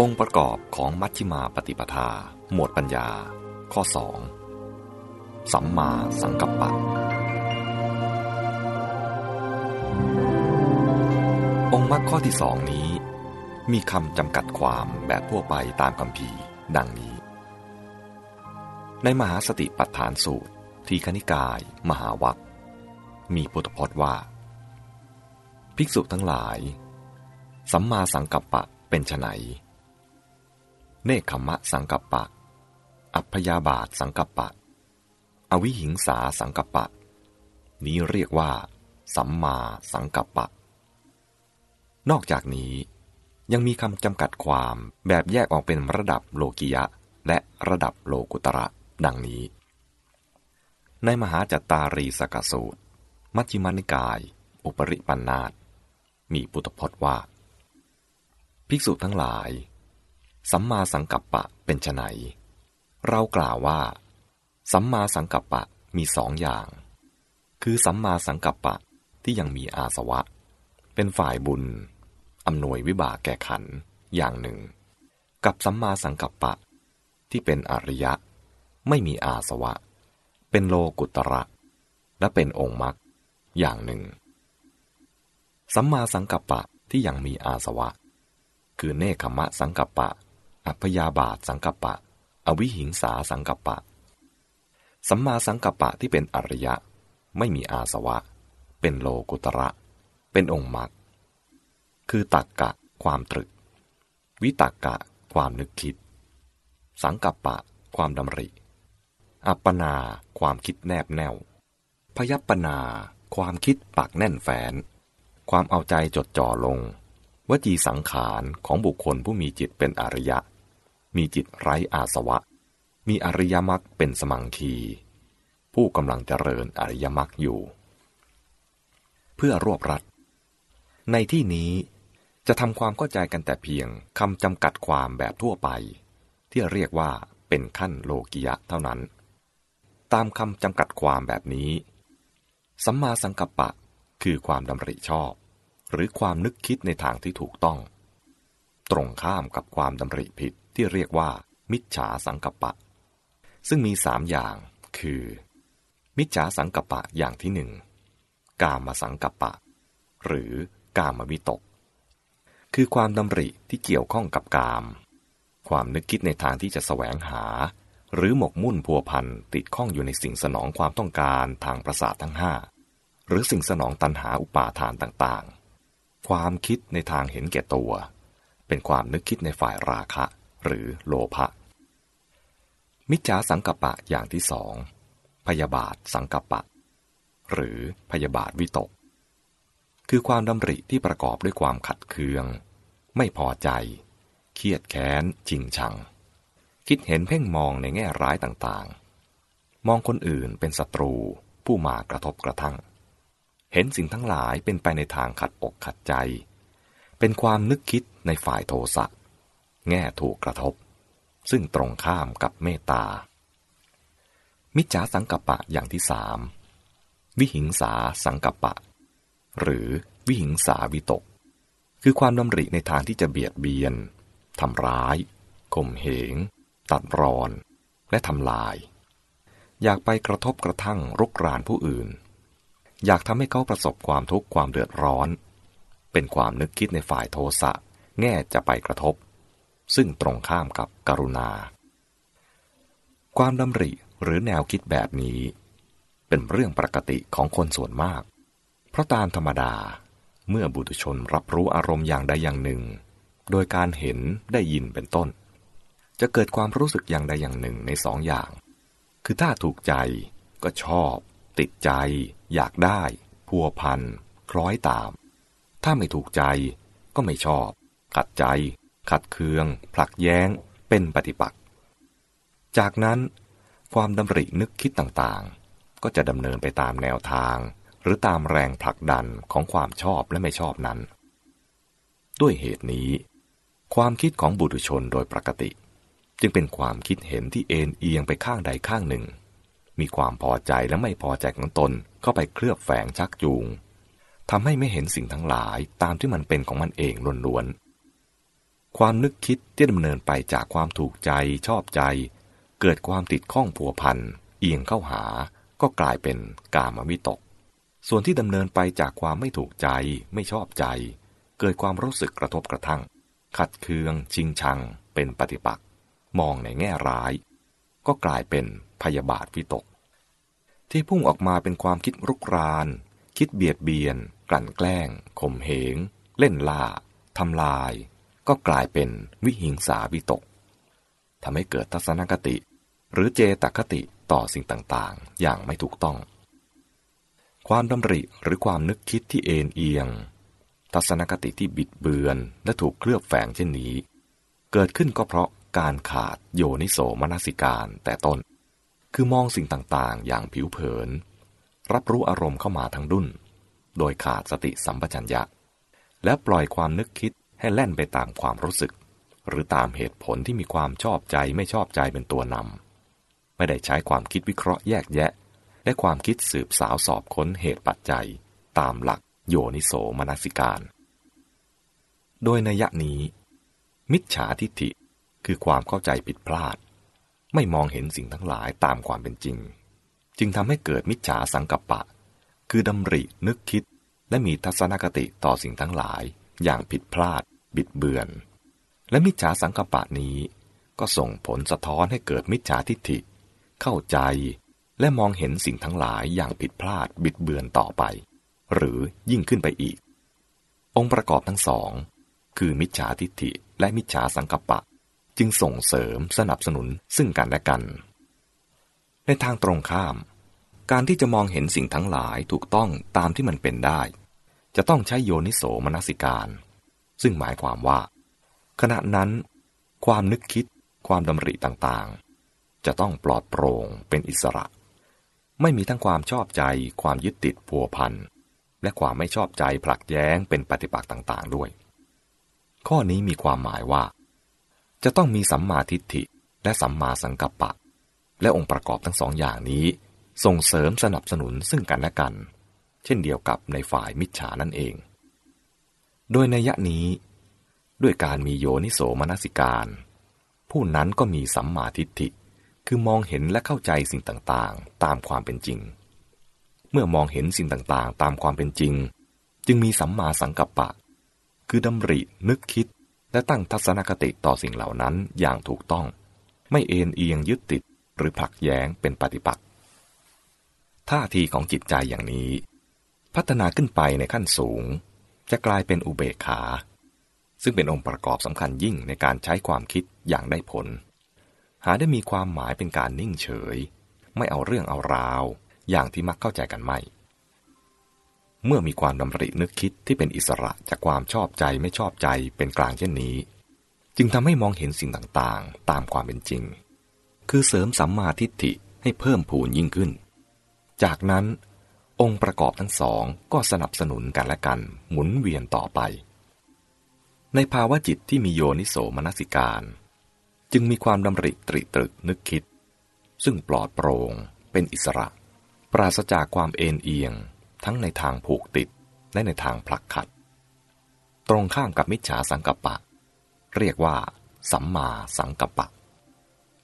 องค์ประกอบของมัชฌิมาปฏิปทา หมวดปัญญา ข้อสองสัมมาสังกัปปะ องค์มรรคข้อที่สองนี้ มีคำจำกัดความแบบทั่วไปตามคำพีดังนี้ ในมหาสติปัฏฐานสูตร ทีคณิกาย มหาวัคมีพุทธพจน์ว่า ภิกษุทั้งหลาย สัมมาสังกัปปะเป็นไน เนคขมะสังกัปปะ อัพยาบาทสังกัปปะ อวิหิงสาสังกัปปะ นี้เรียกว่า สัมมาสังกัปปะ นอกจากนี้ยังมีคำจำกัดความแบบแยกออกเป็นระดับโลกิยะ และระดับโลกุตระ ดังนี้ ในมหาจัตตารีสกสูตร มัชฌิมานิกาย อุปริปันธาตมีพุทธพจน์ว่า ภิกษุทั้งหลาย สัมมาสังกัปปะเป็นไนเรากล่าวว่า สัมมาสังกัปปะมีสองอย่าง คือสัมมาสังกัปปะที่ยังมีอาสวะ เป็นฝ่ายบุญอำนวยวิบากแก่ขันอย่างหนึ่ง กับสัมมาสังกัปปะ ที่เป็นอริยะ ไม่มีอาสวะ เป็นโลกุตระ และเป็นองค์มรรคอย่างหนึ่ง สัมมาสังกัปปะที่ยังมีอาสวะ คือเนคขมะสังกัปปะ อัพยาบาทสังกัปปะ อวิหิงสาสังกัปปะ สัมมาสังกัปปะที่เป็นอริยะ ไม่มีอาสวะ เป็นโลกุตระ เป็นองค์มรรคคือตักกะความตรึก วิตักกะความนึกคิด สังกัปปะ ความดำริ อัปปนาความคิดแนบแน่ว พยัปปนาความคิดปักแน่นแฝนความเอาใจจดจ่อลง วจีสังขารของบุคคลผู้มีจิตเป็นอริยะ มีจิตไร้อาสวะ มีอริยมรรคเป็นสมังคี ผู้กำลังเจริญอริยมรรคอยู่ เพื่อรวบรัด ในที่นี้จะทำความเข้าใจกันแต่เพียงคำจำกัดความแบบทั่วไป ที่เรียกว่าเป็นขั้นโลกิยะเท่านั้น ตามคำจำกัดความแบบนี้ สัมมาสังกัปปะคือความดำริชอบ หรือความนึกคิดในทางที่ถูกต้อง ตรงข้ามกับความดำริผิด ที่เรียกว่า มิจฉาสังกัปปะ ซึ่งมีสามอย่างคือ มิจฉาสังกัปปะอย่างที่หนึ่งกามสังกัปปะ หรือกามวิตก คือความดำริที่เกี่ยวข้องกับกาม ความนึกคิดในทางที่จะแสวงหา หรือหมกมุ่นพัวพันติดข้องอยู่ในสิ่งสนองความต้องการทางประสาททั้งห้าหรือสิ่งสนองตันหาอุปาทานต่างๆ ความคิดในทางเห็นแก่ตัว เป็นความนึกคิดในฝ่ายราคะ หรือโลภะมิจฉาสังกัปปะอย่างที่สอง พยาบาทสังกัปปะ หรือพยาบาทวิตก คือความดำริที่ประกอบด้วยความขัดเคือง ไม่พอใจ เครียดแค้นจริงชัง คิดเห็นเพ่งมองในแง่ร้ายต่างๆ มองคนอื่นเป็นศัตรูผู้มากระทบกระทั่ง เห็นสิ่งทั้งหลายเป็นไปในทางขัดอกขัดใจ เป็นความนึกคิดในฝ่ายโทสะ แง่ถูกกระทบ ซึ่งตรงข้ามกับเมตตา มิจฉาสังกัปปะอย่างที่สามวิหิงสาสังกัปปะ หรือวิหิงสาวิตก คือความดำริในทางที่จะเบียดเบียนทำร้ายข่มเหง ตัดรอน และทำลาย อยากไปกระทบกระทั่งรุกรานผู้อื่น อยากทำให้เขาประสบความทุกข์ความเดือดร้อน เป็นความนึกคิดในฝ่ายโทสะแง่จะไปกระทบ ซึ่งตรงข้ามกับกรุณา ความดำริหรือแนวคิดแบบนี้ เป็นเรื่องปกติของคนส่วนมาก เพราะตามธรรมดาเมื่อบุตุชนรับรู้อารมณ์อย่างใดอย่างหนึ่ง โดยการเห็นได้ยินเป็นต้น จะเกิดความรู้สึกอย่างใดอย่างหนึ่งในสองอย่าง คือถ้าถูกใจก็ชอบ ติดใจ อยากได้ พัวพันคล้อยตาม ถ้าไม่ถูกใจก็ไม่ชอบ ขัดใจ ขัดเคือง ผลักแย้ง เป็นปฏิปักษ์ จากนั้น ความดำรินึกคิดต่างๆ ก็จะดำเนินไปตามแนวทาง หรือตามแรงผลักดันของความชอบและไม่ชอบนั้น ด้วยเหตุนี้ ความคิดของบุตุชนโดยปกติ จึงเป็นความคิดเห็นที่เอ็นเอียงไปข้างใดข้างหนึ่ง มีความพอใจและไม่พอใจของตนเข้าไปเคลือบแฝงชักจูงทำให้ไม่เห็นสิ่งทั้งหลายตามที่มันเป็นของมันเองล้วนๆ ความนึกคิดที่ดำเนินไปจากความถูกใจชอบใจ เกิดความติดข้องผัวพันเอียงเข้าหาก็กลายเป็นกามวิตก ส่วนที่ดำเนินไปจากความไม่ถูกใจไม่ชอบใจ เกิดความรู้สึกกระทบกระทั่ง ขัดเคือง ชิงชัง เป็นปฏิปักษ์มองในแง่ร้าย ก็กลายเป็นพยาบาทวิตก ที่พุ่งออกมาเป็นความคิดรุกราน คิดเบียดเบียน กลั่นแกล้งข่มเหง เล่นล่าทำลาย ก็กลายเป็นวิหิงสาวิตกทำให้เกิดทัศนคติ หรือเจตคติต่อสิ่งต่างๆ อย่างไม่ถูกต้อง ความดำริหรือความนึกคิดที่เอ็นเอียง ทัศนคติที่บิดเบือนและถูกเคลือบแฝงเช่นนี้ เกิดขึ้นก็เพราะการขาดโยนิโสมนสิการแต่ต้น คือมองสิ่งต่างๆ อย่างผิวเผิน รับรู้อารมณ์เข้ามาทั้งดุนโดยขาดสติสัมปชัญญะ และปล่อยความนึกคิด ให้แล่นไปตามความรู้สึก หรือตามเหตุผลที่มีความชอบใจไม่ชอบใจเป็นตัวนำไม่ได้ใช้ความคิดวิเคราะห์แยกแยะ และความคิดสืบสาวสอบค้นเหตุปัจจัย ตามหลักโยนิโสมนสิการ โดยในยะนี้ มิจฉาทิฏฐิคือความเข้าใจผิดพลาด ไม่มองเห็นสิ่งทั้งหลายตามความเป็นจริง จึงทำให้เกิดมิจฉาสังกัปปะ คือดำรินึกคิดและมีทัศนคติต่อสิ่งทั้งหลาย อย่างผิดพลาด บิดเบือน และมิจฉาสังกปะนี้ก็ส่งผลสะท้อนให้เกิดมิจฉาทิฏฐิ เข้าใจและมองเห็นสิ่งทั้งหลายอย่างผิดพลาดบิดเบือนต่อไป หรือยิ่งขึ้นไปอีก องค์ประกอบทั้งสอง คือมิจฉาทิฏฐิและมิจฉาสังกปะ จึงส่งเสริมสนับสนุนซึ่งกันและกัน ในทางตรงข้าม การที่จะมองเห็นสิ่งทั้งหลายถูกต้องตามที่มันเป็นได้ จะต้องใช้โยนิโสมนสิการ ซึ่งหมายความว่า ขณะนั้น ความนึกคิดความดำริต่างๆ จะต้องปลอดโปร่งเป็นอิสระ ไม่มีทั้งความชอบใจ ความยึดติดพัวพันและความไม่ชอบใจผลักแย้งเป็นปฏิปักษ์ต่างๆด้วย ข้อนี้มีความหมายว่า จะต้องมีสัมมาทิฏฐิและสัมมาสังกัปปะ และองค์ประกอบทั้งสองอย่างนี้ ส่งเสริมสนับสนุนซึ่งกันและกัน เช่นเดียวกับในฝ่ายมิจฉานั่นเอง โดยในยะนี้ ด้วยการมีโยนิโสมนสิการ ผู้นั้นก็มีสัมมาทิฏฐิ คือมองเห็นและเข้าใจสิ่งต่างๆ ตามความเป็นจริง เมื่อมองเห็นสิ่งต่างๆ ตามความเป็นจริง จึงมีสัมมาสังกัปปะ คือดำรินึกคิดและตั้งทัศนคติต่อสิ่งเหล่านั้นอย่างถูกต้อง ไม่เอ็นเอียงยึดติดหรือผลักแย้งเป็นปฏิปักษ์ท่าทีของจิตใจอย่างนี้ พัฒนาขึ้นไปในขั้นสูง จะกลายเป็นอุเบกขา ซึ่งเป็นองค์ประกอบสำคัญยิ่งในการใช้ความคิดอย่างได้ผล หาได้มีความหมายเป็นการนิ่งเฉย ไม่เอาเรื่องเอาราว อย่างที่มักเข้าใจกันไม่ เมื่อมีความดำรินึกคิดที่เป็นอิสระจากความชอบใจไม่ชอบใจเป็นกลางเช่นนี้ จึงทำให้มองเห็นสิ่งต่างๆ ตามความเป็นจริง คือเสริมสัมมาทิฏฐิให้เพิ่มพูนยิ่งขึ้นจากนั้น องค์ประกอบทั้งสองก็สนับสนุนกันและกันหมุนเวียนต่อไป ในภาวะจิตที่มีโยนิโสมนสิการ จึงมีความดำริตริตรึกนึกคิด ซึ่งปลอดโปรง่งเป็นอิสระ ปราศจากความเอ็นเอียง ทั้งในทางผูกติดและในทางผลักขัด ตรงข้ามกับมิจฉาสังกัปปะ เรียกว่า สัมมาสังกัปปะ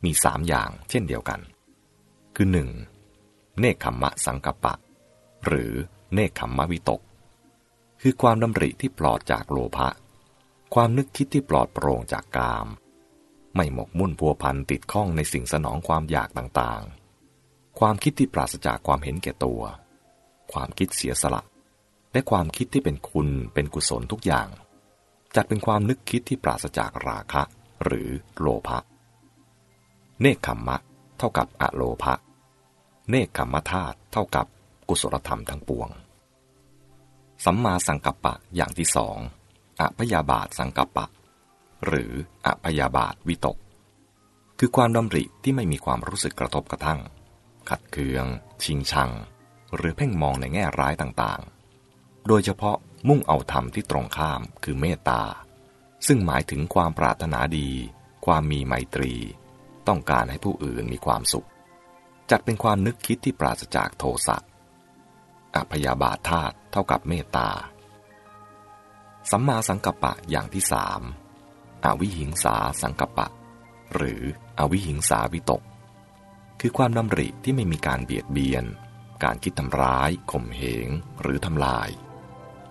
มีสามอย่างเช่นเดียวกัน คือหนึ่งเนคขมมะสังกัปปะ หรือเนคขมมะวิตก คือความดำริที่ปลอดจากโลภะ ความนึกคิดที่ปลอดโปร่งจากกาม ไม่หมกมุ่นพัวพันติดข้องในสิ่งสนองความอยากต่างๆ ความคิดที่ปราศจากความเห็นแก่ตัว ความคิดเสียสละ และความคิดที่เป็นคุณเป็นกุศลทุกอย่าง จัดเป็นความนึกคิดที่ปราศจากราคะ หรือโลภะ เนคขมมะ เท่ากับอะโลภะ เนคขมมธาตุเท่ากับ กุศลธรรมทั้งปวง สัมมาสังกัปปะอย่างที่สองอพยาบาทสังกัปปะ หรืออพยาบาทวิตก คือความดำริที่ไม่มีความรู้สึกกระทบกระทั่ง ขัดเคือง ชิงชัง หรือเพ่งมองในแง่ร้ายต่างๆ โดยเฉพาะมุ่งเอาธรรมที่ตรงข้ามคือเมตตา ซึ่งหมายถึงความปรารถนาดี ความมีไมตรี ต้องการให้ผู้อื่นมีความสุข จัดเป็นความนึกคิดที่ปราศจากโทสะ อพยาบาทธาตุเท่ากับเมตตา สัมมาสังกัปปะอย่างที่สามอวิหิงสาสังกัปะ หรืออวิหิงสาวิตก คือความดำริที่ไม่มีการเบียดเบียน การคิดทำร้ายข่มเหง หรือทำลาย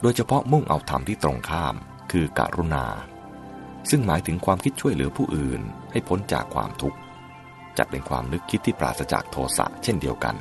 โดยเฉพาะมุ่งเอาธรรมที่ตรงข้ามคือการุณา ซึ่งหมายถึงความคิดช่วยเหลือผู้อื่นให้พ้นจากความทุกข์จัดเป็นความนึกคิดที่ปราศจากโทสะเช่นเดียวกัน